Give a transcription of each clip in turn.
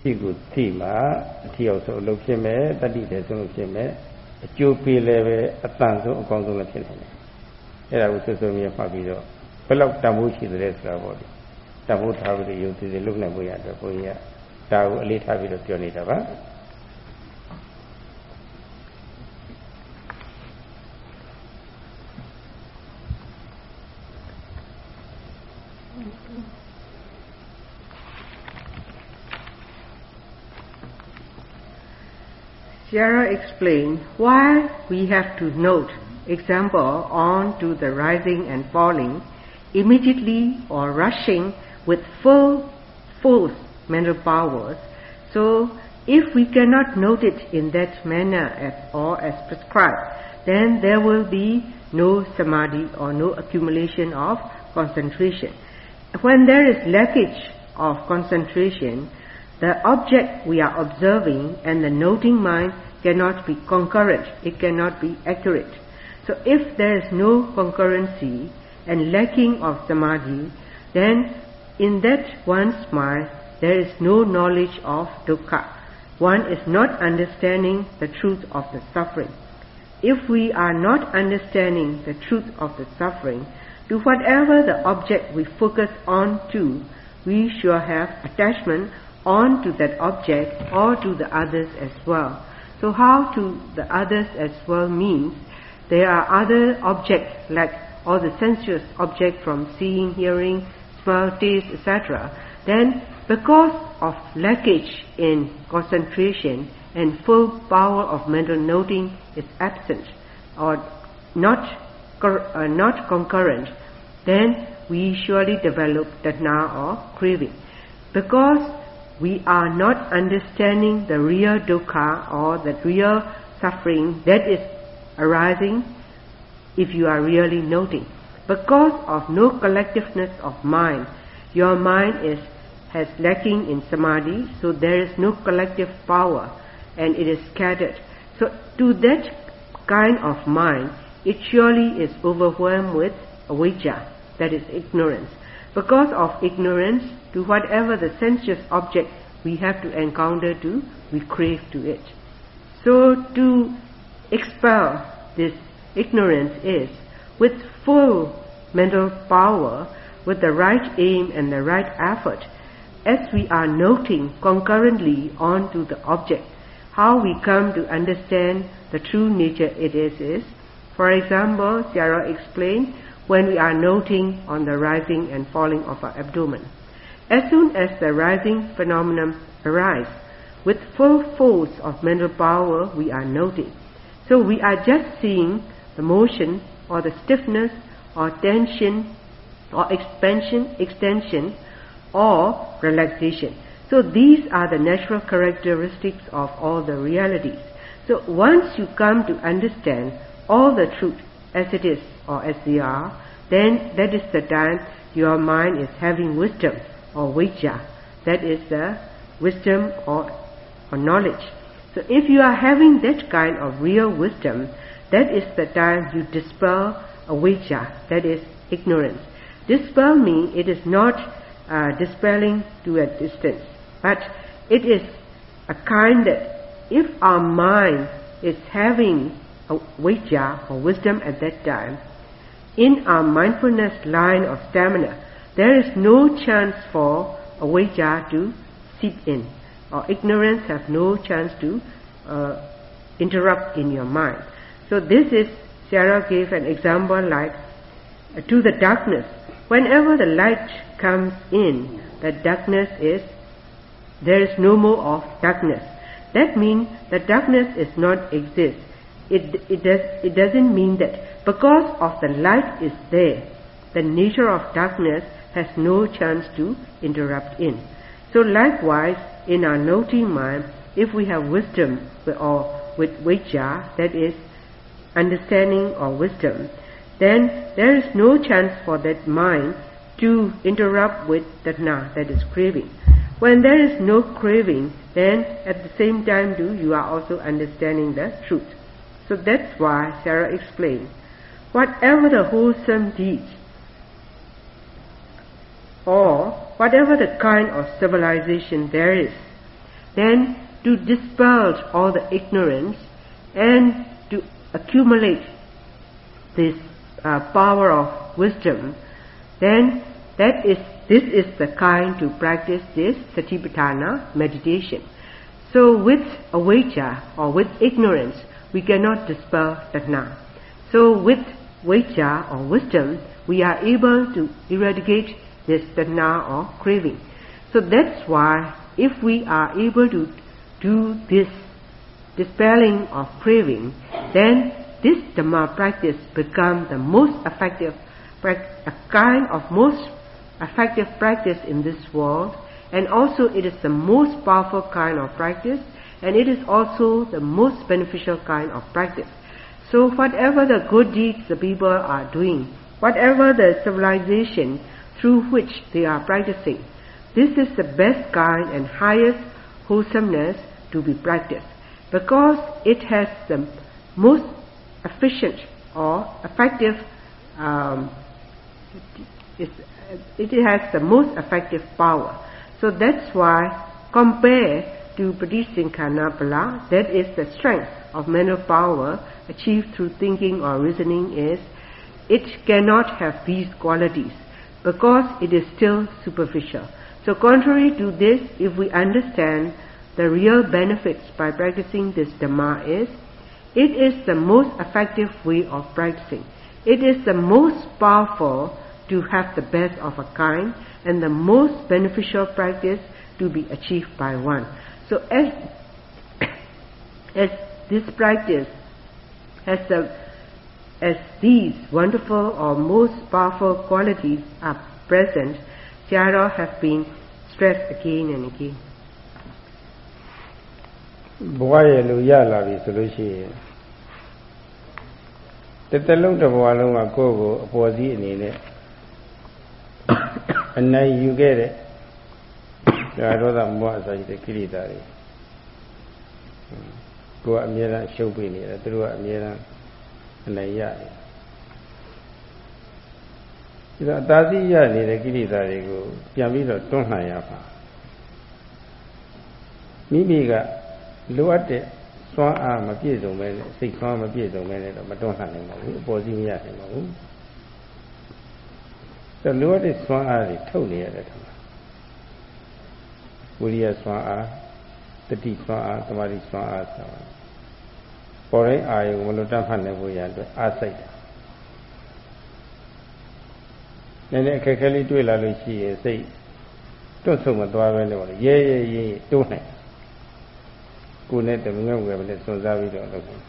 ရှိကိုသိမှအထီရောက်ဆုံးအလုပ်ဖြစ်မယ်တတိတယ်ဆုံးလို့ဖြစ်မယ်အကျိုးပေးလည်းပဲအတန်ဆုံးအကောင်းဆုံးလည်းဖြစ်နေတယ်အဲ့ဒါကိုဆွဆွမြတ်မှတ်ပြီးတော့ဘယ်လောက်တန်ဖိုးရှိတယ်ဆိုတာပေါ့ဒီတန်ဖိုးထားပြီးယုံကြည်စေလုပ်နိုင်ဖို့ရတော့ဘုန်းကြီးကဒါကိုအလေးထားပြီးတော့ပြောနေတာပါ Sierra explained why we have to note example on to the rising and falling immediately or rushing with full force mental powers. So if we cannot note it in that manner as, or as prescribed, then there will be no samadhi or no accumulation of concentration. When there is lackage of concentration, the object we are observing and the noting mind cannot be concurrent, it cannot be accurate. So if there is no concurrency and lacking of samadhi, then in that one's mind there is no knowledge of dukkha. One is not understanding the truth of the suffering. If we are not understanding the truth of the suffering, to whatever the object we focus on to, we shall have attachment on to that object or to the others as well. So how to the others as well means there are other objects like all the sensuous objects from seeing, hearing, smell, taste, etc. Then because of lackage in concentration and full power of mental noting is absent or not, uh, not concurrent, then we surely develop tanha or craving. Because we are not understanding the real dukkha or the real suffering that is arising if you are really noting. Because of no collectiveness of mind, your mind is has lacking in samadhi, so there is no collective power and it is scattered. So to that kind of mind, it surely is overwhelmed with avijja, that is ignorance. Because of ignorance, to whatever the sensuous object we have to encounter to, we crave to it. So to expel this ignorance is with full mental power, with the right aim and the right effort, as we are noting concurrently onto the object, how we come to understand the true nature it is is, for example, Sarah explained, when we are noting on the rising and falling of our abdomen. As soon as the rising phenomenon arises, with full force of mental power we are noting. So we are just seeing the motion or the stiffness or tension or expansion, extension or relaxation. So these are the natural characteristics of all the realities. So once you come to understand all the truth as it is or are, then that is the time your mind is having wisdom or vijja. That is the wisdom or, or knowledge. So if you are having that kind of real wisdom, that is the time you dispel avijja, that is ignorance. Dispel means it is not uh, dispelling to a distance, but it is a kind that if our mind is having a vijja or wisdom at that time, in our mindfulness line of stamina, there is no chance for avijja to seep in, or ignorance have no chance to uh, interrupt in your mind. So this is, Sarah gave an example like, uh, to the darkness. Whenever the light comes in, the darkness is, there is no more of darkness. That means the darkness is not exist. It, it, does, it doesn't mean that because of the light is there, the nature of darkness has no chance to interrupt in. So likewise, in our noting mind, if we have wisdom or with vijja, that is understanding or wisdom, then there is no chance for that mind to interrupt with that tanha, that is craving. When there is no craving, then at the same time too, you are also understanding the truth. So that's why Sarah explained, whatever the wholesome deeds or whatever the kind of civilization there is, then to dispel all the ignorance and to accumulate this uh, power of wisdom, then that is this is the kind to practice this satipatthana meditation. So with avijja or with ignorance, we cannot dispel tanha. So with vijja or wisdom, we are able to eradicate this tanha or craving. So that's why if we are able to do this dispelling of craving, then this Dhamma practice become the most effective, a kind of most effective practice in this world, and also it is the most powerful kind of practice, and it is also the most beneficial kind of practice. So whatever the good deeds the people are doing, whatever the civilization through which they are practicing, this is the best kind and highest wholesomeness to be practiced because it has the most efficient or effective um, it has the most effective power. So that's why compared to Patisankhanabala, that is the strength of mental power achieved through thinking or reasoning is it cannot have these qualities because it is still superficial. So contrary to this, if we understand the real benefits by practicing this Dhamma is, it is the most effective way of practicing. It is the most powerful to have the best of a kind and the most beneficial practice to be achieved by one. So as, as this practice, as, the, as these wonderful or most powerful qualities are present, Sayadaw have been stressed again and again. ဘဝရဲ့လူရလာပြီဆိုလို့ရှိရင်တစ်သက်လုံးတစ်ဘဝလုံးကကိုယ့်ကိုအပေါ်စီးအနေနဲ့အနိုင်ယူခဲ့တဲ့ ဒါရောသမဘဝအစာရှိတဲ့ကိရိတာတွေကိုယ်ကအမြဲတမ်းရှုပ်ပေးနေတယ်သူတို့ကအမြဲတမ်းအနိုင်ရတယ်ဒီတော့အသာစီရနေတဲ့ကိရိတာတွေကိုပြန်ပြီးတော့တွန်းလှန်ရပါမိမိကလိုအပ်တဲ့စွမ်းအားမပြည့်စုံပဲနဲ့စိတ်ဆွမ်းမပြည့်စုံပဲနဲ့တော့မတွန်းလှန်နိုင်ပါဘူးအပေါ်စီးမရနိုင်ပါဘူးအဲလိုအပ်တဲ့စွမ်းအားတွေထုတ်နေရတယ်ထင်ပါ ဝိရိယစွမ်းအားတတိစွမ်းအားသမာဓိစွမ်းအားဆိုတာပေါ်တိုင်းအာယုံမလွတ်တတ်ဖတ်နိုင်ဖို့ရအတွက်အားစိတ်တယ်နည်းနည်းအခက်ခဲလေးတွေ့လာလို့ရှိရင်စိတ်တွတ်ဆုံမသွားပဲလို့ရဲရဲရဲတိုးနိုင်ကိုယ်နဲ့တမငယ်ဝယ်မနဲ့စွန့်စားပြီးတော့လုပ်တယ်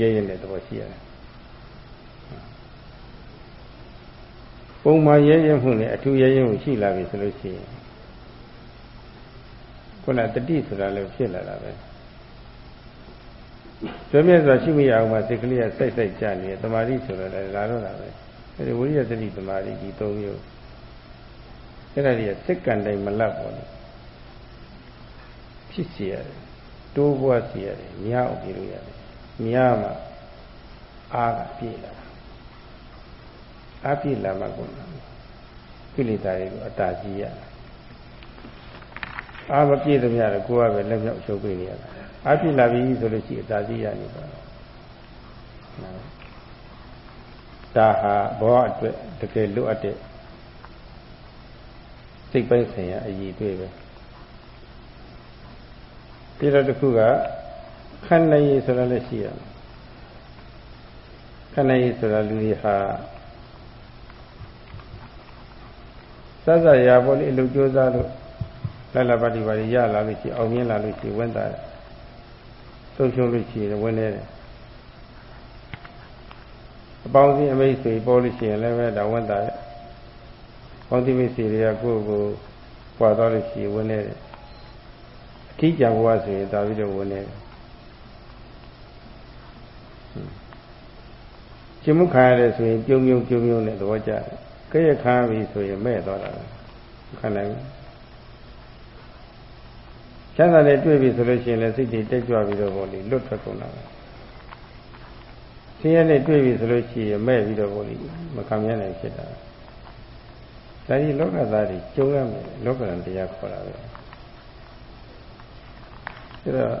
ရဲရဲနဲ့တော့ရှိရတယ်ပုံမှန်ရဲရဲမှုနဲ့အထူးရဲရဲမှုရှိလာပြီဆိုလို့ရှိရင် ခုနတတိဆိုတာလည်းဖြစ်လာတာပဲကျွမ်းမြတ်စွာရှိမိအောင်မှစိတ်ကလေးကစိုက်စိုက်ကြနေတယ်တမာတိဆိုတော့လည်းလာတော့တာပဲအဲဒီဝိရိယသတိတမာတိဒီ၃မျိုးအဲ့ဒါတွေကစက္ကန့်တိုင်းမလတ်ပေါ်လို့ဖြစ်စီရတယ်တိုးပွားစီရတယ်မြအောင်ပြလို့ရတယ်မြမှအားကပြည့်လာအားပြည့်လာမှကုန်တာကိလေသာတွေကိုအတားကြီးရတယ် အားမပြည့်သမျှတော့ကိုယ်ကပဲလက်မြောက်ရှုပ်ပေးနေရတာအားပြည့်လာပြီဆိုလို့ရှိရင်အတားကြီးရနေပါဒါဟာဘောအတွက်တကယ်လွတ်အပ်တဲ့စိတ်ပိုင်းဆိုင်ရာအည်တွေပဲပြီးတော့တစ်ခုကခန္ဓာရည်ဆိုတာလည်းရှိရမယ်ခန္ဓာရည်ဆိုတာလူတွေဟာစသရာပေါ်လေးအလုပ်ကြိုးစားလို့ လလပါတိပါရလာလို့ရှိအောင်မြင်လာလို့ရှိဝန်တာဆုံးရှုံးလို့ရှိရင်ဝင်နေတယ်အပေါင်းစီအမိတ်ဆွေပေါ်လို့ရှိရင်လည်းပဲဒါဝန်တာရဲ့ပေါင်းစီမိတ်ဆွေတွေကကိုယ့်ကိုပွာသွားလို့ရှိရင်ဝင်နေတယ်အထီးကြံဘဝဆိုရင်ဒါပြီးတော့ဝင်နေတယ်ရှင်မှုခံရတယ်ဆိုရင်ပြုံပြုံပြုံပြုံနဲ့သဘောကျတယ်ကဲ့ရခံပြီဆိုရင်မဲ့သွားတာခံနိုင်ဘူး ချမ်းသာနဲ့တွေ့ပြီဆိုလို့ရှိရင်လည်းစိတ်တွေတက်ကြွပြီးတော့ဘောလေလွတ်ထွက်ကုန်တာပဲဆင်းရဲနဲ့တွေ့ပြီဆိုလို့ရှိရင်မဲ့ပြီးတော့ဘောလေမခံရနိုင်ဖြစ်တာဒါကြီးလောကသားတွေကျုံရမယ်လောကရန်တရားခေါ်တာပဲအဲတော့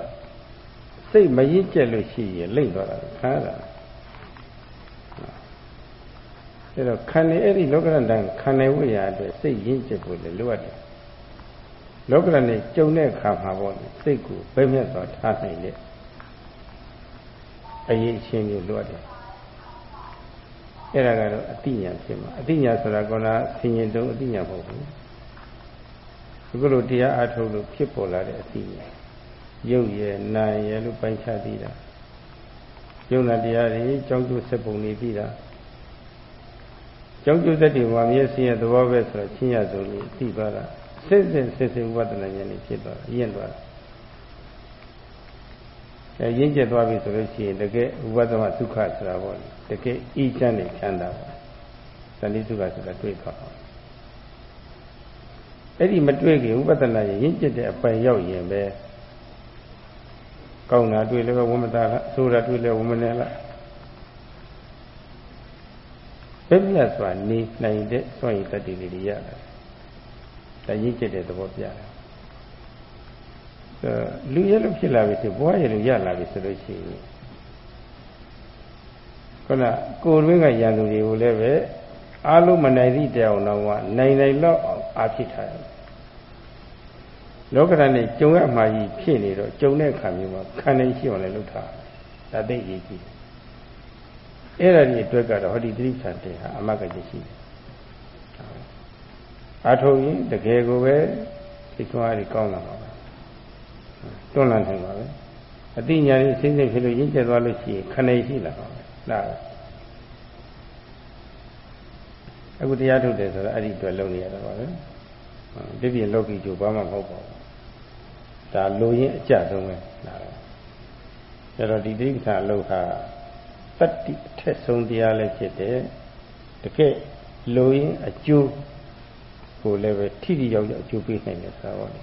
စိတ်မရင့်ကျက်လို့ရှိရင်လိမ့်သွားတာခါတာအဲတော့ခန္ဓာအဲ့ဒီလောကရန်တန်ခန္ဓာဝိရာအတွက်စိတ်ရင့်ကျက်ဖို့လည်းလိုအပ်တယ် လောကရန်နဲ့ကြုံတဲ့အခါမှာပေါ့စိတ်ကိုဘယ်မြတ်စွာထားနိုင်တဲ့အရေးအချင်းမျိုးလိုအပ်တယ်အဲ့ဒါကတော့အတိညာဖြစ်မှာအတိညာဆိုတာကဆင်ញင်တုံးအတိညာမဟုတ်ဘူးအခုလိုတရားအားထုတ်လို့ဖြစ်ပေါ်လာတဲ့အတိညာရုပ်ရယ်နာရယ်လို့ပိုင်းခြားသိတာယုံနာတရားတွေကြောင်းကျိုးဆက်ပုံနေသိတာကြောင်းကျိုးသက်တွေမှာမျက်စိရဲ့သဘောပဲဆိုတော့ချင်းရဆုံးလေးသိပါလား စစ်စစ်စစ်စစ်ဝိပဿနာဉာဏ်နဲ့ဖြစ်သွားတာရင့်သွားတာအဲရင့်ကျက်သွားပြီဆိုလို့ရှိရင်တကယ်ဝိပဿနာဒုက္ခဆိုတာပေါ့တကယ်ဤချမ်းနေချမ်းသာပါသတိဒုက္ခဆိုတာတွေ့သွားပါအဲ့ဒီမတွေ့ခင်ဥပဒနာရရင်ကျက်တဲ့အပိုင်ရောက်ရင်ပဲကောင်းတာတွေ့လည်းဝမတာလားဆိုးတာတွေ့လည်းဝမနေလားပြည့်ပြတ်စွာနေနိုင်တဲ့စွန့်ရည်တတ္တိတွေရလာတယ် ဒါရင်းကျက်တဲ့သဘောပြတယ်လူရဲလို့ဖြစ်လာပြီဆိုဘဝရဲလို့ရလာပြီဆိုလို့ရှိရင်ခုနကိုယ်တွင်းကရန်သူတွေကိုလည်းပဲအားလုံးမနိုင်သည့်တောင်တော့ကနိုင်နိုင်တော့အားဖြစ်ထားတယ်လောကဓာတ်နဲ့ကြုံရမှာကြီးဖြစ်နေတော့ကြုံတဲ့ခါမျိုးမှာခံနေရှိအောင်လည်းလုပ်ထားဒါသိရေးကြည့်အဲ့ဒါဒီအတွက်ကတော့ဟောဒီတိဋ္ဌာန်တဲ့ဟာအမကကြီးရှိတယ် အာထုံရင်တကယ်ကိုပဲသိသွားရကောင်းလာပါပဲတွန်းလှန်နိုင်ပါပဲအတိညာကြီးစိမ့်စိမ့်ဖြစ်လို့ရင်းကျက်သွားလို့ရှိရင်ခဏရှိလာပါပဲဒါအခုတရားထုတ်တယ်ဆိုတော့အဲ့ဒီအတွက်လုပ်နေရတာပါပဲဒီပြင်လောကီကျိုးဘာမှမဟုတ်ပါဘူးဒါလိုရင်းအကြဆုံးပဲဒါတော့ကျတော့ဒီတိဋ္ဌာအလုပ်ဟာတတ္တိအထက်ဆုံးတရားလည်းဖြစ်တယ်တကယ်လိုရင်းအကျိုး ကိုလည်းပဲထိထိရောက်ရောက်အကျိုးပေးနိုင်တယ်ဆိုတာပါလေ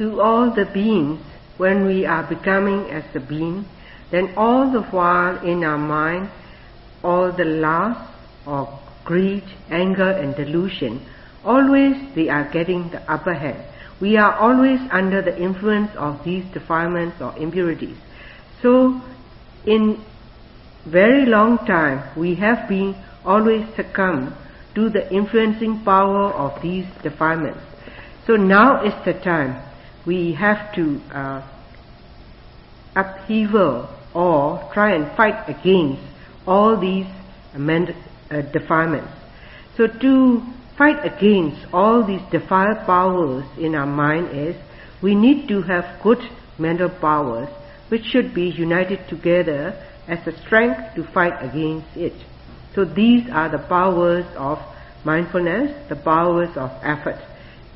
to all the beings when we are becoming as the being, then all the while in our mind, all the lust or greed, anger and delusion, always they are getting the upper hand. We are always under the influence of these defilements or impurities. So, in very long time, we have been always succumb to the influencing power of these defilements. So now is the time we have to uh, upheaval or try and fight against all these uh, defilements. So to fight against all these defiled powers in our mind is we need to have good mental powers which should be united together as a strength to fight against it. So these are the powers of mindfulness, the powers of effort.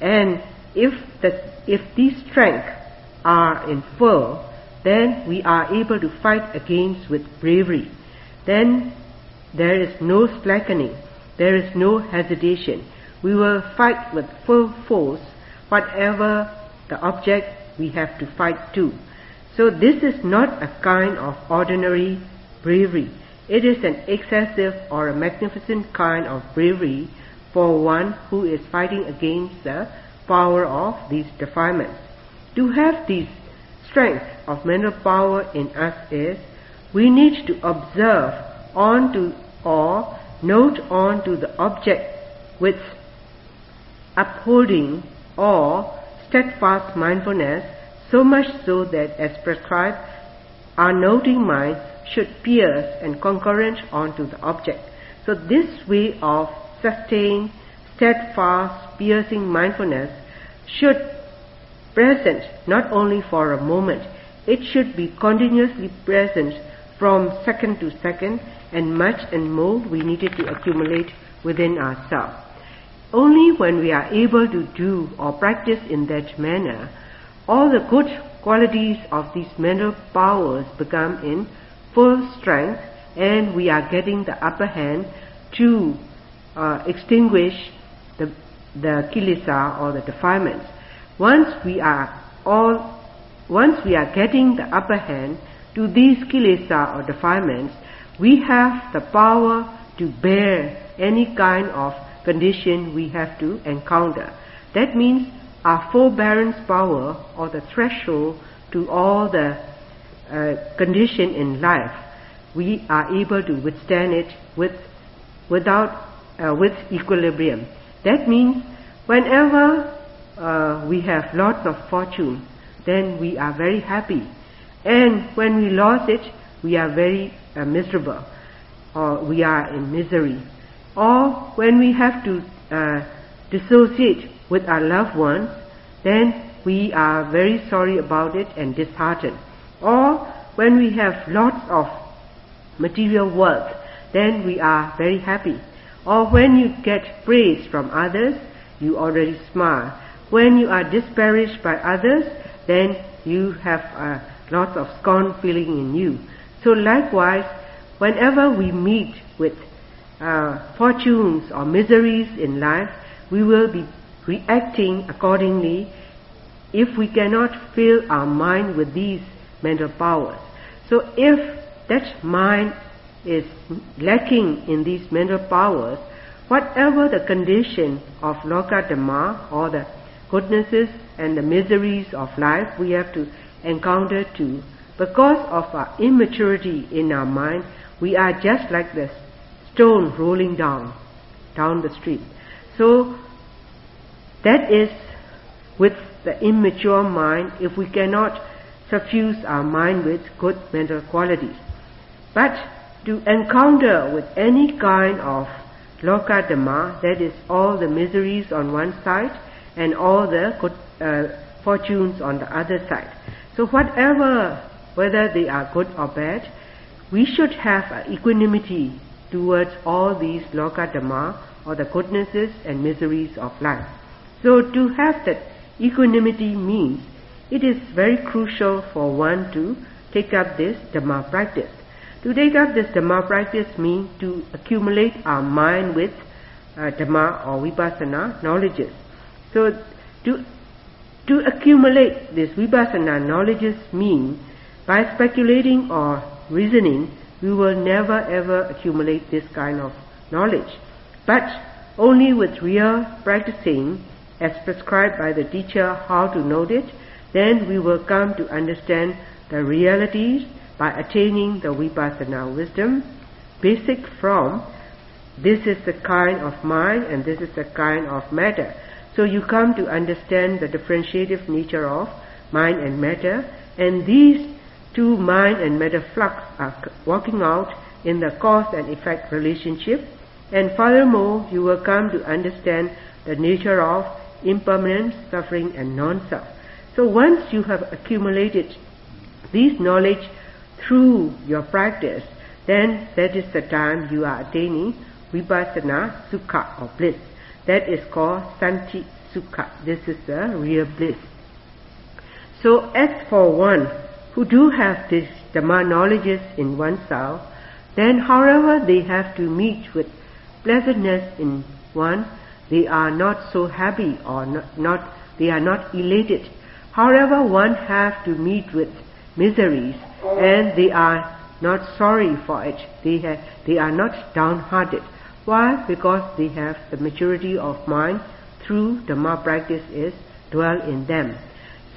And if the if these strengths are in full, then we are able to fight against with bravery. Then there is no slackening, there is no hesitation. We will fight with full force whatever the object we have to fight to. So this is not a kind of ordinary bravery. It is an excessive or a magnificent kind of bravery for one who is fighting against the power of these defilements. To have this strength of mental power in us is we need to observe on to or note on to the object with upholding or steadfast mindfulness so much so that as prescribed our noting mind should pierce and concurrent onto the object. So this way of sustained, steadfast, piercing mindfulness should present not only for a moment, it should be continuously present from second to second and much and more we needed to accumulate within ourselves. Only when we are able to do or practice in that manner, all the good qualities of these mental powers become in full strength and we are getting the upper hand to uh, extinguish the, the kilesa or the defilements. Once we are all, once we are getting the upper hand to these kilesa or defilements, we have the power to bear any kind of condition we have to encounter. That means our forbearance power or the threshold to all the uh, condition in life, we are able to withstand it with, without, uh, with equilibrium. That means whenever uh, we have lots of fortune, then we are very happy. And when we lost it, we are very uh, miserable, or we are in misery. Or when we have to uh, dissociate with our loved ones, then we are very sorry about it and disheartened. Or when we have lots of material wealth, then we are very happy. Or when you get praise from others, you already smile. When you are disparaged by others, then you have uh, lots of scorn feeling in you. So likewise, whenever we meet with uh, fortunes or miseries in life, we will be reacting accordingly if we cannot fill our mind with these mental powers. So if that mind is lacking in these mental powers, whatever the condition of loka dhamma or the goodnesses and the miseries of life we have to encounter too, because of our immaturity in our mind, we are just like the stone rolling down, down the street. So that is with the immature mind if we cannot suffuse our mind with good mental qualities. But to encounter with any kind of loka dhamma, that is all the miseries on one side and all the good uh, fortunes on the other side. So whatever, whether they are good or bad, we should have equanimity towards all these loka dhamma or the goodnesses and miseries of life. So to have that equanimity means it is very crucial for one to take up this Dhamma practice. To take up this Dhamma practice means to accumulate our mind with uh, Dhamma or Vipassana knowledges. So to, to accumulate this Vipassana knowledges mean by speculating or reasoning, we will never ever accumulate this kind of knowledge. But only with real practicing as prescribed by the teacher how to note it, then we will come to understand the realities by attaining the vipassana wisdom, basic from this is the kind of mind and this is the kind of matter. So you come to understand the differentiative nature of mind and matter, and these two mind and matter flux are working out in the cause and effect relationship, and furthermore you will come to understand the nature of impermanence, suffering and non-self. So once you have accumulated this knowledge through your practice, then that is the time you are attaining vipassana sukha or bliss. That is called santi sukha. This is the real bliss. So as for one who do have this Dhamma knowledges in oneself, then however they have to meet with pleasantness in one, they are not so happy or not, not they are not elated. However, one have to meet with miseries and they are not sorry for it. They, have, they are not downhearted. Why? Because they have the maturity of mind through Dhamma practice is dwell in them.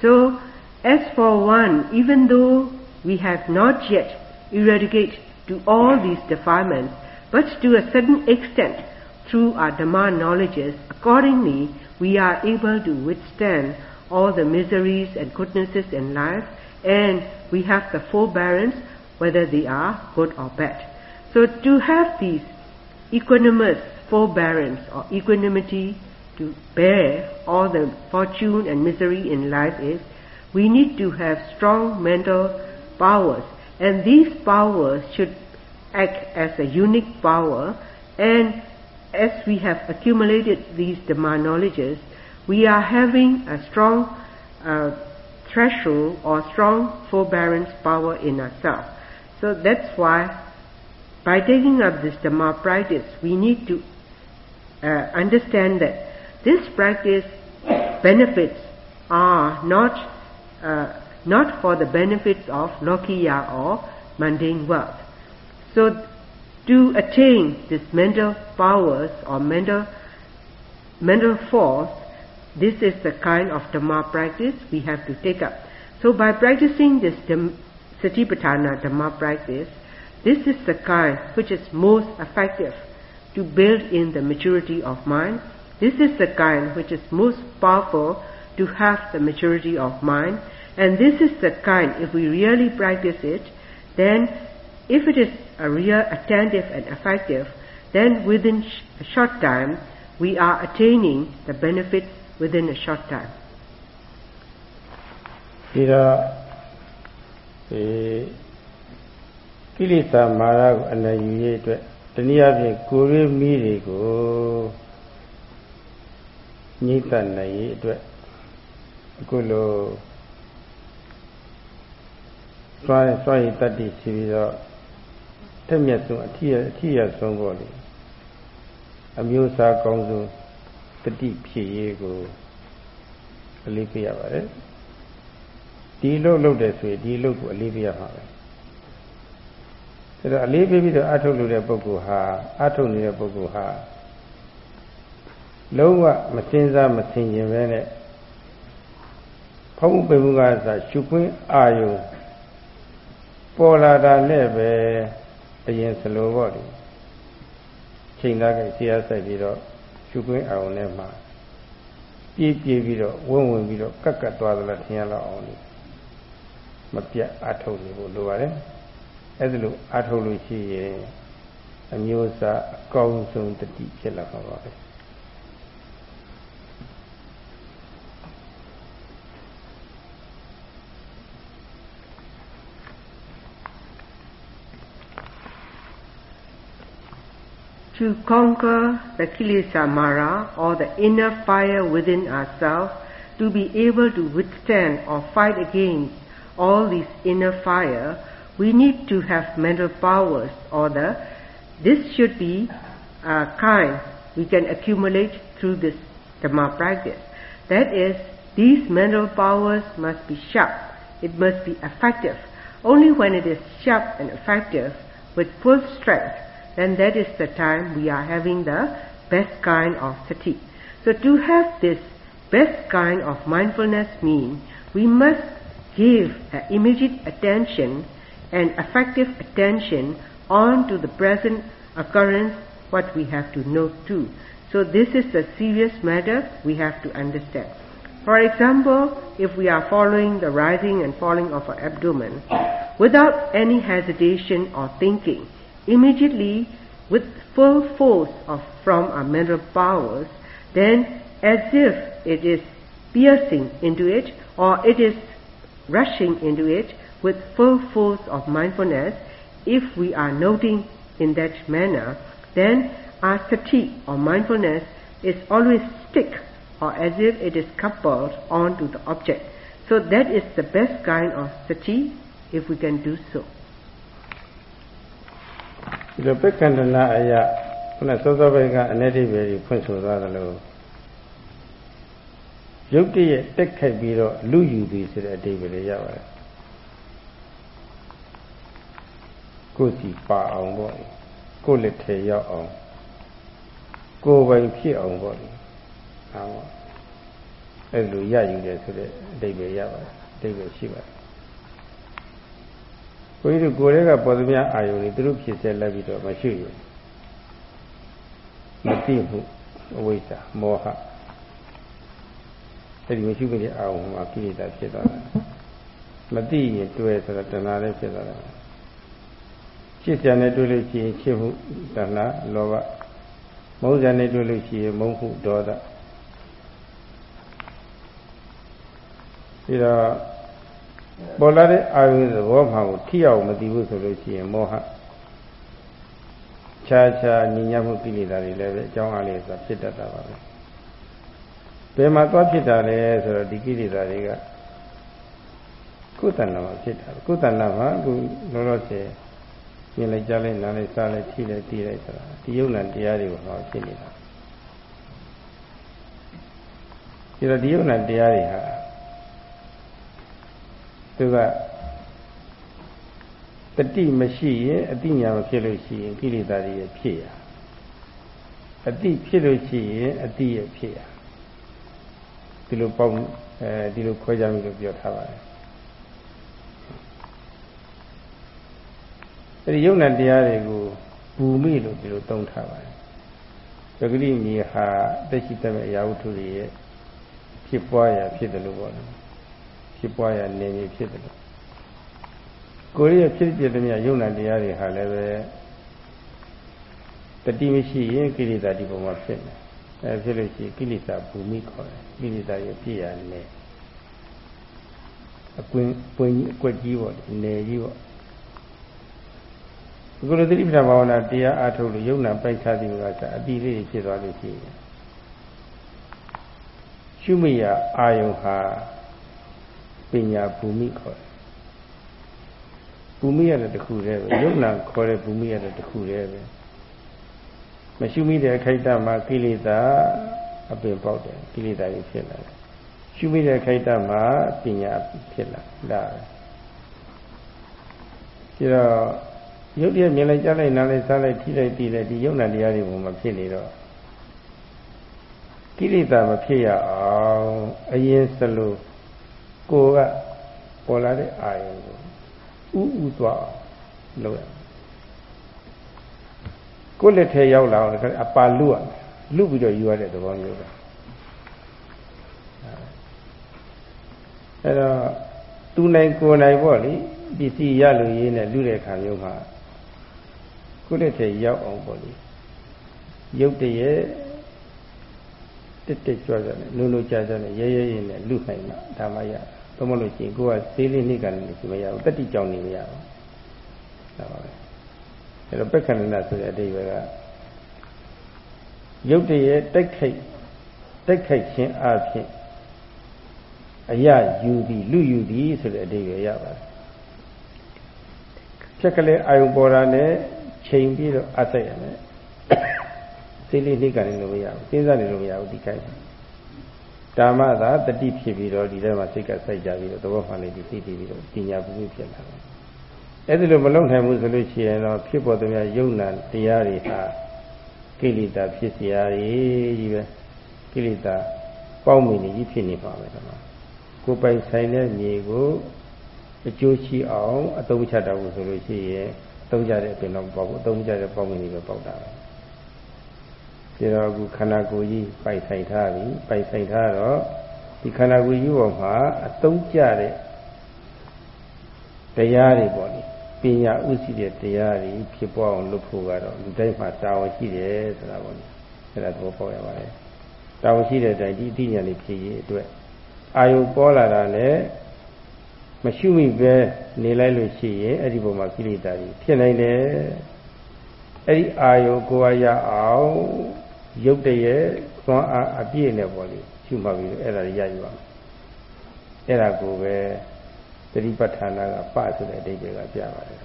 So, as for one, even though we have not yet eradicated to all these defilements, but to a certain extent through our Dhamma knowledges, accordingly we are able to withstand all the miseries and goodnesses in life and we have the forbearance whether they are good or bad. So to have these equanimous forbearance or equanimity to bear all the fortune and misery in life is we need to have strong mental powers and these powers should act as a unique power and as we have accumulated these Dhamma knowledges, we are having a strong uh, threshold or strong forbearance power in ourselves. So that's why by taking up this Dhamma practice, we need to uh, understand that this practice benefits are not uh, not for the benefits of lokiya or mundane wealth. So to attain this mental powers or mental mental force, this is the kind of Dhamma practice we have to take up. So by practicing this Satipatthana Dhamma practice, this is the kind which is most effective to build in the maturity of mind. This is the kind which is most powerful to have the maturity of mind. And this is the kind, if we really practice it, then if it is a real attentive and effective, then within a short time, we are attaining the benefits within a short time. ဒီ ကိလေသာမာရကိုအနယူရေးအတွက်တနည်းအားဖြင့်ကိုယ်ရေးမိတွေကိုညှိတတ်နိုင်ရေးအတွက်အခုလိုစွာစွာရည်တတ္တိရှိပြီးတော့တက်မြတ်ဆုံးအထီးအထီးရဆုံးပေါ့လေအမျိုးအစားကောင်းဆုံးတတိဖြစ်ရေးကိုအလေးပေးရပါတယ်ဒီလို့လုပ်တယ်ဆိုရင်ဒီလို့ကိုအလေးပေးရမှာပဲ ဒါတော့အလေးပေးပြီးတော့အထုတ်လို့တဲ့ပုဂ္ဂိုလ်ဟာအထုတ်နေတဲ့ပုဂ္ဂိုလ်ဟာလုံးဝမစင်စားမဆင်ခြင်ပဲနဲ့ဖုံးပေမှုကစားရှုခွင်းအာယုပေါ်လာတာနဲ့ပဲအရင်စလိုပေါ့လေချိန်သားကဆရာဆက်ပြီးတော့ရှုခွင်းအောင်နဲ့မှပြေးပြေးပြီးတော့ဝင်းဝင်ပြီးတော့ကတ်ကတ်သွားသလားထင်ရတော့အောင်လေမပြတ်အထုတ်နေဖို့လိုပါတယ် အဲ့ဒါလို့အထုတ်လို့ရှိရင်အမျိုးအစားအကောင်းဆုံးတတိဖြစ်လာမှာပါပဲ to conquer the kilesa mara or the inner fire within ourselves, to be able to withstand or fight against all these inner fire, we need to have mental powers or the, this should be a kind we can accumulate through this Dhamma practice. That is, these mental powers must be sharp, it must be effective. Only when it is sharp and effective, with full strength, then that is the time we are having the best kind of sati. So to have this best kind of mindfulness means we must give immediate attention and effective attention on to the present occurrence what we have to note too. So this is a serious matter we have to understand. For example, if we are following the rising and falling of our abdomen without any hesitation or thinking, immediately with full force of from our mental powers, then as if it is piercing into it or it is rushing into it with full force of mindfulness, if we are noting in that manner, then our sati or mindfulness is always stick or as if it is coupled onto the object. So that is the best kind of sati if we can do so. ဒီလိုပက္ခန္တနာအရာခုနစောစောပိုင်းကအ내တိပဲကြီးဖွင့်ဆိုသွားသလိုယုတ်တည်းရဲ့တက်ခိုက်ပြီးတော့လူယူသည်ဆိုတဲ့အတိတ်ပဲရပါတယ် ကိုယ်စီပါအောင်ပေါ့ကိုယ်လက်ထဲရောက်အောင်ကိုယ်ပိုင်ဖြစ်အောင်ပေါ့လေဟာပေါ့အဲ့လိုရယူတယ်ဆိုတဲ့အတိတ်ပဲရပါတယ်အတိတ်ပဲရှိပါတယ်ဘုန်းကြီးတို့ကိုယ်တည်းကပေါ်သမျှအာယုန်တွေသူတို့ဖြစ်စေလိုက်ပြီးတော့မရှိဘူးမသိဘူးအဝိဇ္ဇာမောဟအဲ့ဒီမရှိတဲ့အာယုန်မှာကိလေသာဖြစ်သွားတာမသိရင်တွေ့ဆိုတော့တဏှာလည်းဖြစ်သွားတာ ဖြစ်ကြတဲ့တွေ့လို့ရှိရင်ချစ်မှုတဏှာလောဘမုန်းကြတဲ့တွေ့လို့ရှိရင်မုန်းမှုဒေါသပြီးတော့ပေါ်လာတဲ့အာယုသဘောမှကိုထိအောင်မသိဘူးဆိုလို့ရှိရင်မောဟခြားခြားညဉ့်ညမှုကိလေသာတွေလည်းပဲအကြောင်းအားလေးဆိုဖြစ်တတ်တာပါပဲဘယ်မှာသွားဖြစ်တာလဲဆိုတော့ဒီကိလေသာတွေကကုသဏမှာဖြစ်တာကုသဏမှာအခုလောလောဆယ် မြင်လိုက်ကြားလိုက်နားလိုက်စားလိုက်ထိလိုက်တီးလိုက်ဆိုတာဒီယုံနာတရားတွေကိုဟောဖြစ်နေတာဒီတော့ဒီယုံနာတရားတွေဟာသူကတတိမရှိရင်အတိညာမဖြစ်လို့ရှိရင်ကိလေသာတွေဖြစ်ရအတိဖြစ်လို့ရှိရင်အတိရဖြစ်ရဒီလိုပေါ့အဲဒီလိုခွဲကြမိလို့ပြောထားပါတယ် အဲဒီယုံနာတရားတွေကိုဘူမိလို့ဒီလိုသုံးထားပါတယ်ပဂရိမြေဟာတက်ရှိတဲ့အရာဝတ္ထုတွေရဲ့ဖြစ်ပွားရာဖြစ်တယ်လို့ပြောတယ်ဖြစ်ပွားရာနေမြေဖြစ်တယ်လို့ကိုယ်ရဲ့ဖြစ်ဖြစ်တဲ့မြယုံနာတရားတွေဟာလည်းပဲတတိမရှိရင်ကိလေသာဒီပုံမှာဖြစ်တယ်အဲဖြစ်လို့ရှိရင်ကိလေသာဘူမိခေါ်တယ်ကိလေသာရဲ့ဖြစ်ရနေအကွင်းပွင့်အကွက်ကြီးပေါ့နေကြီးပေါ့ ဒီလိုသတိပဋ္ဌာန်ဘာဝနာတရားအားထုတ်လို့ယုံနာပိုက်ထားသည်ကစအတိလေးဖြစ်သွားလို့ရှိရင်ရှုမိရအာယုံဟာပညာဘူမိခေါ်တယ်ဘူမိရတဲ့တခုတည်းပဲယုံနာခေါ်တဲ့ဘူမိရတဲ့တခုတည်းပဲမရှုမိတဲ့အခိုက်အတန့်မှာကိလေသာအပင်ပေါက်တယ်ကိလေသာကြီးဖြစ်လာတယ်ရှုမိတဲ့ခိုက်တတ်မှာပညာဖြစ်လာဒါပဲပြီးတော့ ရုပ်တရက်မြင်လိုက်ကြားလိုက်နားလိုက်စားလိုက်ထိလိုက်တီးလိုက်ဒီယုံနာတရားတွေပုံမှာဖြစ်နေတော့ကိလေသာမဖြစ်ရအောင်အရင်စလို့ကိုကပေါ်လာတဲ့အာယုံကိုဥဥသွားလုပ်ရကိုလက်ထဲရောက်လာအောင်အပါလူရလူပြီးတော့ယူရတဲ့သဘောမျိုးပဲအဲ့တော့သူနိုင်ကိုနိုင်ပေါ့လေပစ္စည်းရလို့ရေးနဲ့လူတဲ့ခါမျိုးမှာ ကိုလက်ထဲရောက်အောင်ပေါ့လေရုပ်တည်းတက်တက်ကြွကြတယ်လုံလုံကြကြနဲ့ရဲရဲရဲနဲ့လူနိုင်မှာဒါမှရတော့မလို့ရှိရင်ကိုကသေးလေးနှိကနေလို့မရဘူးတတိကြောင်နေမရဘူးဒါပါပဲအဲ့တော့ပက္ခဏနာဆိုတဲ့အတိတ်ကရုပ်တည်းတိုက်ခိုက်တိုက်ခိုက်ခြင်းအဖြစ်အယယူသည်လူယူသည်ဆိုတဲ့အတိတ်ပဲရပါတယ်ဖြက်ကလေးအာယုံပေါ်တာနဲ့ ချိန်ပြီးတော့အဆက်ရမယ်စိတ်လေးနှိကနေလို့မရဘူးစဉ်းစားနေလို့မရဘူးဒီကိစ္စဓမ္မသာတတိဖြစ်ပြီးတော့ဒီထဲမှာစိတ်ကစိုက်ကြပြီးတော့သဘောမှန်လေးဒီသိတည်ပြီးတော့ပညာပူပြီးဖြစ်လာတယ်အဲ့ဒီလိုမလုံနိုင်ဘူးဆိုလို့ရှိရင်တော့ဖြစ်ပေါ်သမျှယုံနာတရားတွေဟာကိလေသာဖြစ်စရာကြီးပဲကိလေသာပေါင်းမိနေကြီးဖြစ်နေပါပဲကွာကိုယ်ပိုင်ဆိုင်တဲ့မြေကိုအကျိုးရှိအောင်အသုံးချတာကိုဆိုလို့ရှိရင် သုံးချတဲ့အပြင်တော့ပေါ့ဘူးအသုံးချတဲ့ပေါင်းမိနေပဲပေါက်တာပဲဒီတော့အခုခန္ဓာကိုယ်ကြီးပိုက်ဆိုင်ထားပြီပိုက်ဆိုင်ထားတော့ဒီခန္ဓာကိုယ်ကြီးပေါ်မှာအသုံးကျတဲ့တရားတွေပေါ့လေပညာဥရှိတဲ့တရားတွေဖြစ်ပေါ်အောင်လုပ်ဖို့ကတော့လူတိုင်းမှာတာဝန်ရှိတယ်ဆိုတာပေါ့လေအဲ့ဒါသဘောပေါက်ရပါတယ်တာဝန်ရှိတဲ့အတိုင်းဒီအသိဉာဏ်လေးဖြစ်ရေးအတွက်အာယုပေါ်လာတာနဲ့ မရှိမိပဲနေလိုက်လို့ရှိရင်အဲ့ဒီပုံမှာကိလေသာတွေဖြစ်နိုင်တယ်အဲ့ဒီအာယုကိုယ်ရအောင်ရုပ်တည်းသွားအားအပြည့်နဲ့ပေါ့လေရှုမှတ်ပြီးတော့အဲ့ဒါရယူပါမယ်အဲ့ဒါကိုပဲသတိပဋ္ဌာနာကပဆိုတဲ့အဓိပ္ပာယ်ကပြပါတယ်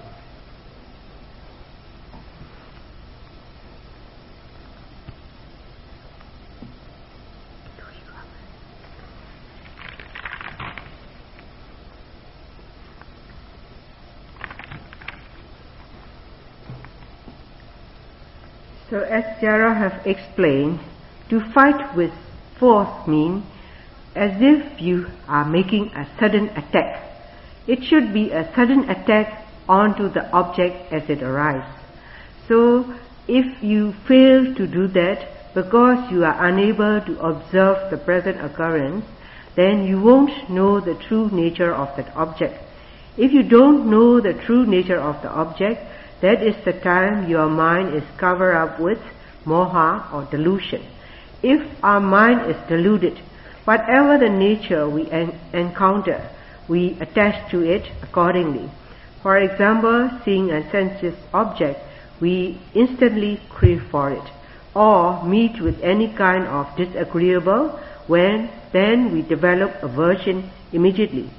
Jara have explained, to fight with force means as if you are making a sudden attack. It should be a sudden attack onto the object as it arrives. So if you fail to do that because you are unable to observe the present occurrence, then you won't know the true nature of that object. If you don't know the true nature of the object, that is the time your mind is covered up with moha or delusion. If our mind is deluded, whatever the nature we en- encounter, we attach to it accordingly. For example, seeing a sensuous object, we instantly crave for it. Or meet with any kind of disagreeable, when then we develop aversion immediately.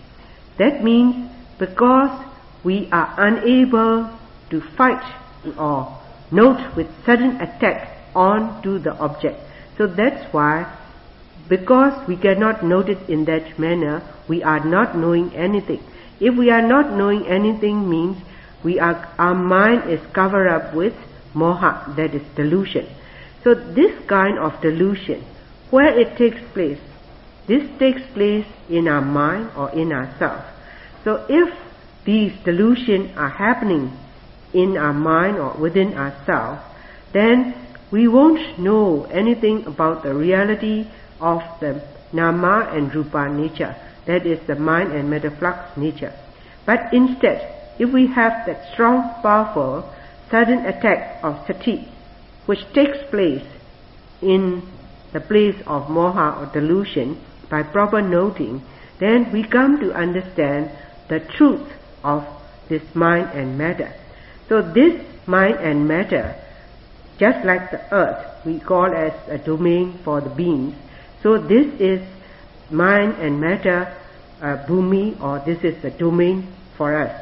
That means because we are unable to fight or note with sudden attack onto the object. So that's why because we cannot note it in that manner, we are not knowing anything. If we are not knowing anything means we are, our mind is covered up with moha, that is delusion. So this kind of delusion, where it takes place, this takes place in our mind or in ourself. So if these delusions are happening in our mind or within ourselves, then we won't know anything about the reality of the nama and rupa nature, that is the mind and matter flux nature. But instead, if we have that strong, powerful, sudden attack of sati, which takes place in the place of moha or delusion by proper noting, then we come to understand the truth of this mind and matter. So this mind and matter, just like the earth, we call as a domain for the beings. So this is mind and matter, uh, bhumi, or this is the domain for us.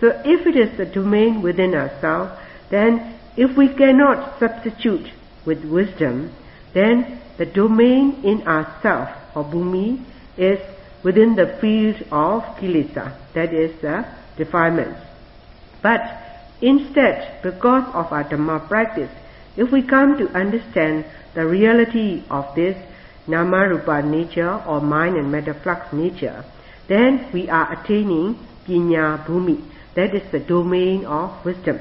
So if it is the domain within ourselves, then if we cannot substitute with wisdom, then the domain in ourself or bhumi is within the field of kilesa, that is the defilements. But instead, because of our Dhamma practice, if we come to understand the reality of this Nama-rupa nature or mind and matter flux nature, then we are attaining Pinya Bhumi, that is the domain of wisdom.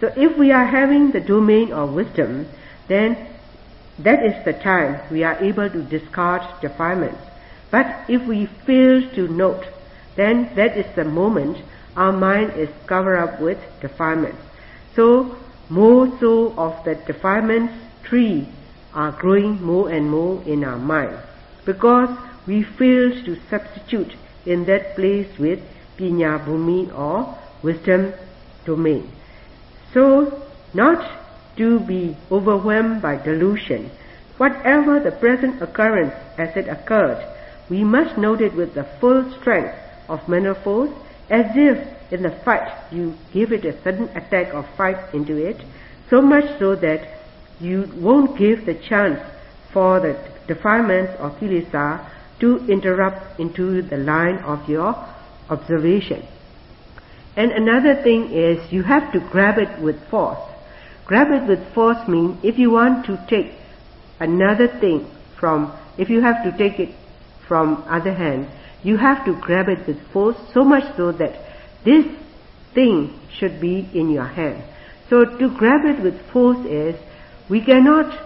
So if we are having the domain of wisdom, then that is the time we are able to discard defilements. But if we fail to note, then that is the moment our mind is covered up with defilements. So more so of the defilements tree are growing more and more in our mind because we fail to substitute in that place with pinya bhumi or wisdom domain. So not to be overwhelmed by delusion. Whatever the present occurrence as it occurred, we must note it with the full strength of force, as if in the fight you give it a sudden attack of fight into it, so much so that you won't give the chance for the defilements of kilesa to interrupt into the line of your observation. And another thing is you have to grab it with force. Grab it with force means if you want to take another thing from, if you have to take it from other hand, you have to grab it with force so much so that this thing should be in your hand. So to grab it with force is, we cannot,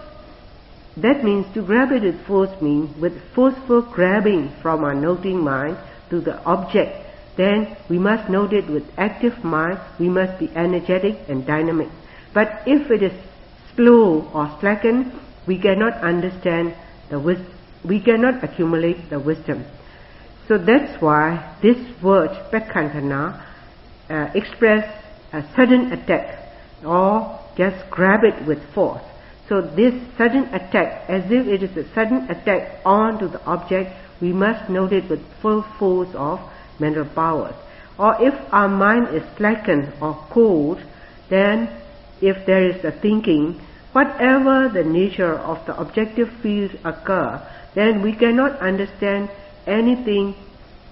that means to grab it with force means with forceful grabbing from our noting mind to the object, then we must note it with active mind, we must be energetic and dynamic. But if it is slow or slackened, we cannot understand the wisdom, we cannot accumulate the wisdom. So that's why this word, pekantana, uh, express a sudden attack or just grab it with force. So this sudden attack, as if it is a sudden attack onto the object, we must note it with full force of mental powers. Or if our mind is slackened or cold, then if there is a thinking, whatever the nature of the objective fields occur, then we cannot understand anything,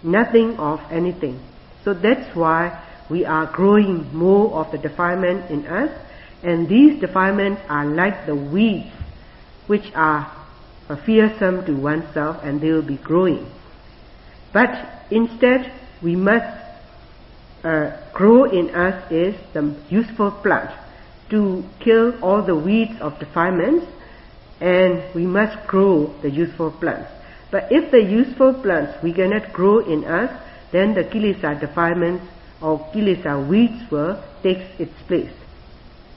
nothing of anything. So that's why we are growing more of the defilement in us, and these defilements are like the weeds which are fearsome to oneself and they will be growing. But instead, we must uh, grow in us is the useful plant to kill all the weeds of defilements and we must grow the useful plants. But if the useful plants we cannot grow in us, then the kilesa defilements or kilesa weeds will take its place.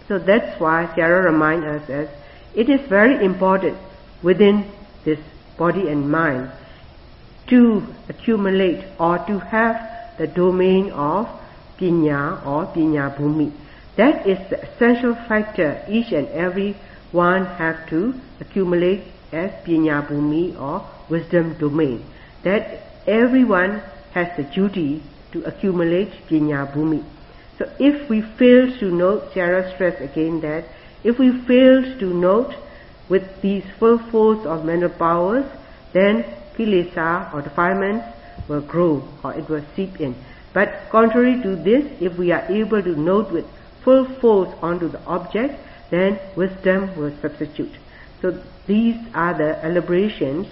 So that's why Sayadaw reminds us as it is very important within this body and mind to accumulate or to have the domain of pinya or pinya bhumi. That is the essential factor each and every one have to accumulate as pinya or wisdom domain. That everyone has the duty to accumulate pinya bhumi. So if we fail to note, Sarah stressed again that if we fail to note with these full force of mental powers, then kilesa or defilements will grow or it will seep in. But contrary to this, if we are able to note with full force onto the object, then wisdom will substitute. So these are the elaborations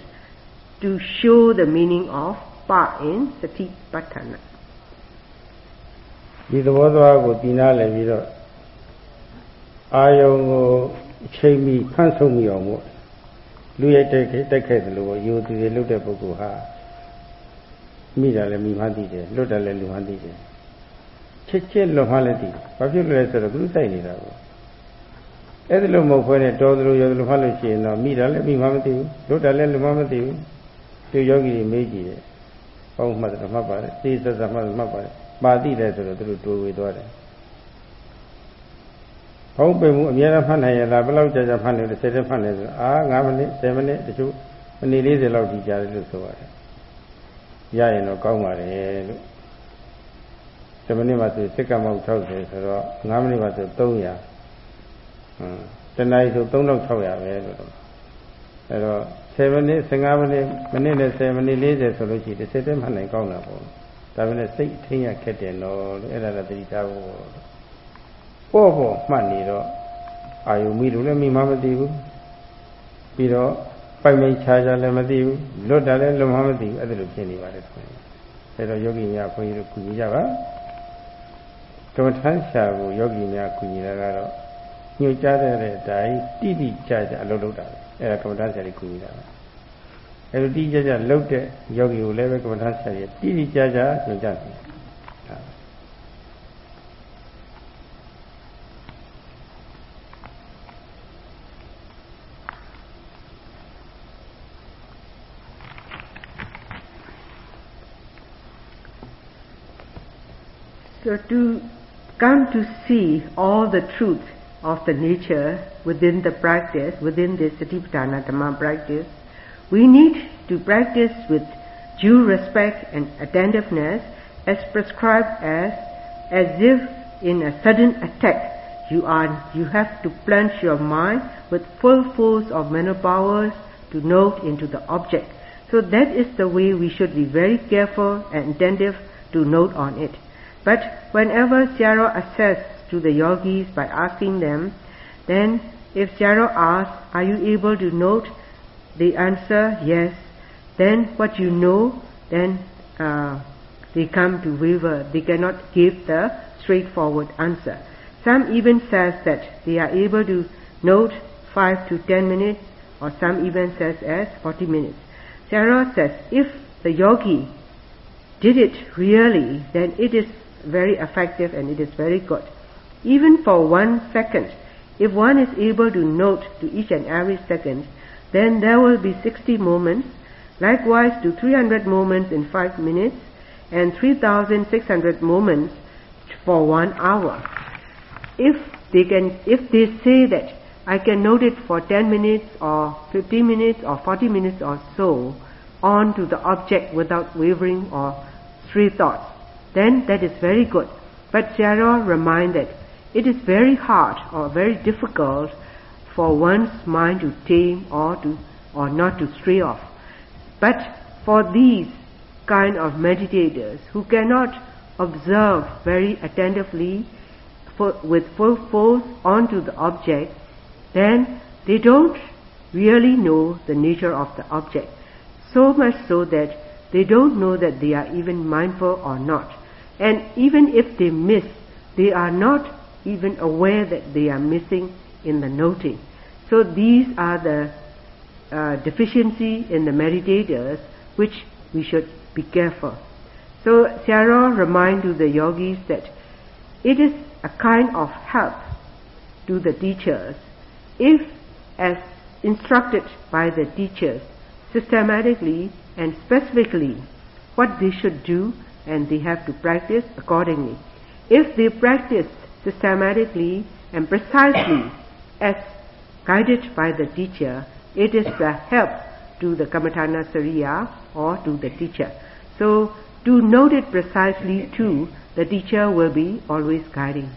to show the meaning of pa in Satipatthana. ဒီသဘောသွားကိုတည်နာလည်းပြီးတော့အာယုံကိုအချိန်မီဖန်ဆုံမိအောင်မို့လူရိုက်တိုက်ခဲ့တိုက်ခဲ့တယ်လို့ယူသူတွေလွတ်တဲ့ပုဂ္ဂိုလ်ဟာမိတာလည်းမိမှန်းသိတယ်လွတ်တယ်လည်းလူမှန်းသိတယ်ချက်ချက်လွတ်မှန်းလည်းသိတယ်ဘာဖြစ်လို့လဲဆိုတော့သူစိုက်နေတာကို အဲ့ဒီလိုမဟုတ်ခွဲနဲ့တော်သလိုရောသလိုမှလို့ရှိရင်တော့မိတာလည်းမိမှန်းမသိဘူးလွတ်တယ်လည်းလူမှန်းမသိဘူးသူယောဂီတွေမေးကြည့်တယ်ဘောင်းမှတ်တယ်မှတ်ပါတယ်သိစစမှတ်မှတ်ပါတယ်ပါတိတယ်ဆိုတော့သူတို့တိုးဝေသွားတယ်ဘုံပင်မှုအများအားဖတ်နိုင်ရလားဘယ်လောက်ကြာကြာဖတ်နေလဲ10ရက်ဖတ်နေဆိုအာ9မိနစ်10မိနစ်တချို့မိနစ်40လောက်ဒီကြာတယ်လို့ဆိုပါတယ်ရရင်တော့ကောင်းပါတယ်လို့10မိနစ်မှဆိုစက္ကမောက်60ဆိုတော့9မိနစ်မှဆို300ဟမ် တနည်းဆို3600ပဲလို့တော့အဲတော့10မိနစ်15မိနစ်မိနစ်နဲ့10မိနစ်40ဆိုလို့ရှိရင်10တက်မှနိုင်ကောင်းတာပေါ့ဒါပေမဲ့စိတ်ထိရခက်တယ်နော်လို့အဲ့ဒါလည်းသတိထားဖို့ပေါ့ပေါ့မှတ်နေတော့အာယုမိလို့လည်းမိမမသိဘူးပြီးတော့ပိုက်မိတ်ခြားခြားလည်းမသိဘူးလွတ်တာလည်းလွတ်မှမသိဘူးအဲ့ဒါလိုဖြစ်နေပါတယ်ဆိုရင်အဲ့တော့ယောဂီများခွန်ကြီးတို့ကုညီကြပါကမ္မထမ်းရှာကိုယောဂီများကုညီတာကတော့ ညွှန်ကြားတဲ့အတိုင်းတိတိကျကျအလုပ်လုပ်တာပဲအဲ့ဒါကမ္မထမ်းရှာတွေကုညီတာပါအဲ့လိုတိတိကျကျလုပ်တဲ့ယောဂီကိုလည်းပဲကမ္မထဆရာကြီးတိတိကျကျညွှန်ကြားတယ် So to come to see all the truth of the nature within the practice, within the Satipatthana Dhamma practice, we need to practice with due respect and attentiveness as prescribed as as if in a sudden attack you are you have to plunge your mind with full force of mental powers to note into the object. So that is the way we should be very careful and attentive to note on it. But whenever Sayadaw asks to the yogis by asking them, then if Sayadaw asks, are you able to note the answer, yes, then what you know, then uh, they come to waver. They cannot give the straightforward answer. Some even says that they are able to note 5 to 10 minutes or some even says as 40 minutes. Sayadaw says if the yogi did it really, then it is very effective and it is very good. Even for one second, if one is able to note to each and every second, then there will be 60 moments, likewise to 300 moments in 5 minutes, and 3600 moments for 1 hour. If they can, if they say that I can note it for 10 minutes or 15 minutes or 40 minutes or so on to the object without wavering or stray thoughts, then that is very good. But Sayadaw reminded, it is very hard or very difficult for one's mind to tame or to or not to stray off. But for these kind of meditators who cannot observe very attentively for, with full force onto the object, then they don't really know the nature of the object. So much so that they don't know that they are even mindful or not. And even if they miss, they are not even aware that they are missing in the noting. So these are the uh, deficiency in the meditators which we should be careful. So Sayadaw remind to the yogis that it is a kind of help to the teachers if as instructed by the teachers systematically and specifically what they should do and they have to practice accordingly. If they practice systematically and precisely as guided by the teacher, it is the help to the Kamatana Sariya or to the teacher. So to note it precisely too, the teacher will be always guiding.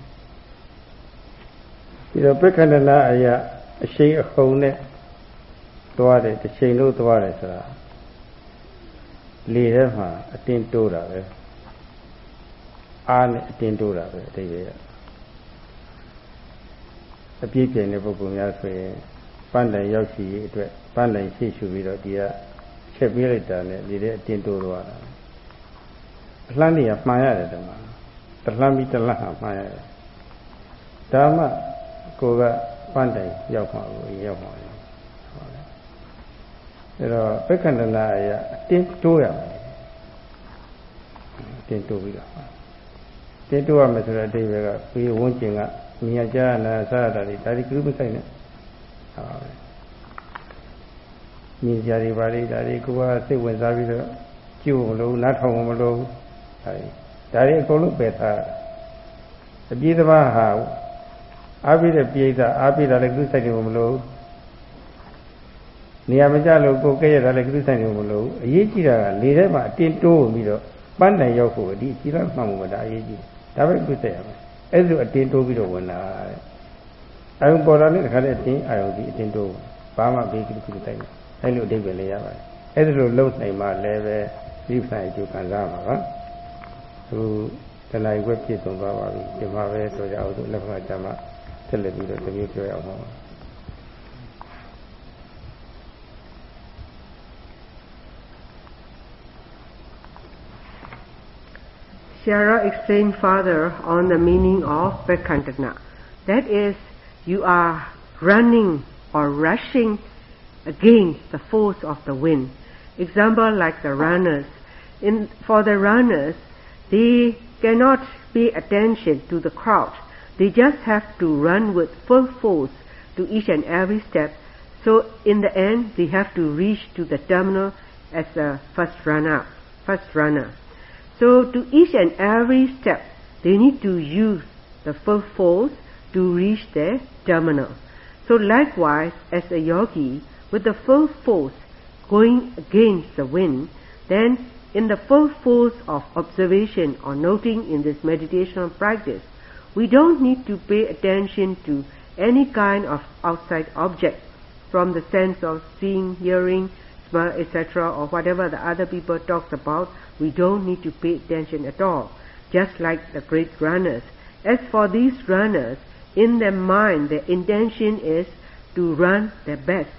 ဒီတော့ပက္ခန္ဒနာအရာအရှိန်အဟုန်နဲ့ သွားတယ်တစ်ချိန်လို့သွားတယ်ဆိုတာလေထဲမှာအတင်းတိုးတာပဲအားနဲ့အတင်းတိုးတာပဲအတိတ်က အပြည့်ပြည့်တဲ့ပုဂ္ဂိုလ်များဆိုရင်ပန်းတိုင်ရောက်ရှိရေးအတွက်ပန်းတိုင်ရှေ့ရှုပြီးတော့ဒီကချက်ပေးလိုက်တာနဲ့ဒီတဲ့အတင်းတိုးသွားတာအလှမ်းနေရမှန်ရတယ်တမတလှမ်းပြီးတလှမ်းဟာမှန်ရတယ်ဒါမှကိုကပန်းတိုင်ရောက်မှာကိုရောက်မှာဟုတ်တယ်အဲတော့ပက္ခန္တနာအရာအတင်းတိုးရမယ်အတင်းတိုးပြီးတော့တင်းတိုးရမယ်ဆိုတဲ့အတိတ်ကပြီးဝန်းကျင်က မြင်ကြနာစားရတာဒီဒါဒီကရုမဆိုင်နဲ့ဟာပဲမြင်ကြတွေပါလေဒါတွေကိုကစိတ်ဝင်စားပြီးတော့ကြည့်ဖို့မလို့နားထောင်ဖို့မလို့ဒါတွေဒါတွေအကုန်လုံးပယ်ထားအပြည့်သဘာဟာအားပြတဲ့ပိဋကအားပြတာလည်းကုသဆိုင်တယ်မလို့နေရာမကျလို့ကိုကဲ့ရတာလည်းကုသဆိုင်တယ်မလို့အရေးကြီးတာကလေထဲမှာအတင်းတိုးပြီးတော့ပန်းတိုင်ရောက်ဖို့ဒီကြည်လိုက်မှမှုမဒါအရေးကြီးဒါပဲကုသရမယ် အဲ့လိုအတင်းတိုးပြီးတော့ဝင်လာတဲ့အာယုံပေါ်လာတဲ့ခါနဲ့အတင်းအာယုံဒီအတင်းတိုးဘာမှဘေးကုကုတိုက်တယ်အဲ့လိုအဓိပ္ပာယ်လေးရပါတယ်အဲ့ဒါလိုလုံနိုင်မှလည်းပဲဒီဖိုင်အကျိုးခံစားမှာပါသူတဏှာကြီးွက်ပြည့်စုံသွားပါပြီဒီမှာပဲဆိုကြအောင်သူလက်ဖက်ကြမှာဆက်လက်ပြီးတော့တမျိုးပြောရအောင်ပါ Shara explained further on the meaning of Bekantana. That is, you are running or rushing against the force of the wind. Example like the runners. In, for the runners, they cannot pay attention to the crowd. They just have to run with full force to each and every step. So in the end, they have to reach to the terminal as a first runner. First runner. So to each and every step, they need to use the full force to reach their terminal. So likewise, as a yogi, with the full force going against the wind, then in the full force of observation or noting in this meditation practice, we don't need to pay attention to any kind of outside object from the sense of seeing, hearing, smell, etc. or whatever the other people talks about, we don't need to pay attention at all. Just like the great runners. As for these runners, in their mind, their intention is to run their best.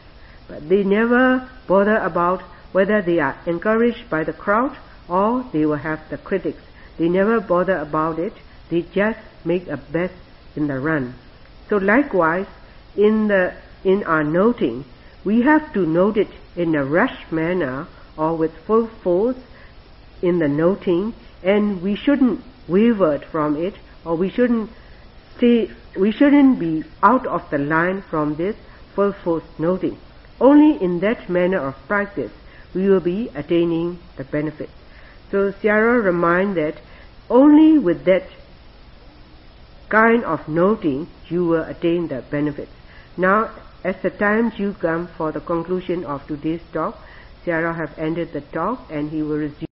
But they never bother about whether they are encouraged by the crowd or they will have the critics. They never bother about it. They just make a best in the run. So likewise, in the in our noting, we have to note it in a rush manner or with full force in the noting, and we shouldn't waver from it, or we shouldn't stay, we shouldn't be out of the line from this full force noting. Only in that manner of practice we will be attaining the benefit. So Sierra remind that only with that kind of noting you will attain the benefits. Now, as the time due come for the conclusion of today's talk, Sierra have ended the talk and he will resume